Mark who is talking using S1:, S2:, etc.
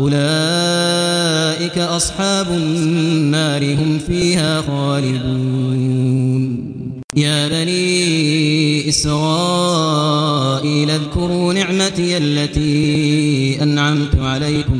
S1: أولئك أصحاب النار هم فيها خالدون. يا بني إسرائيل اذكروا نعمتي التي أنعمت عليكم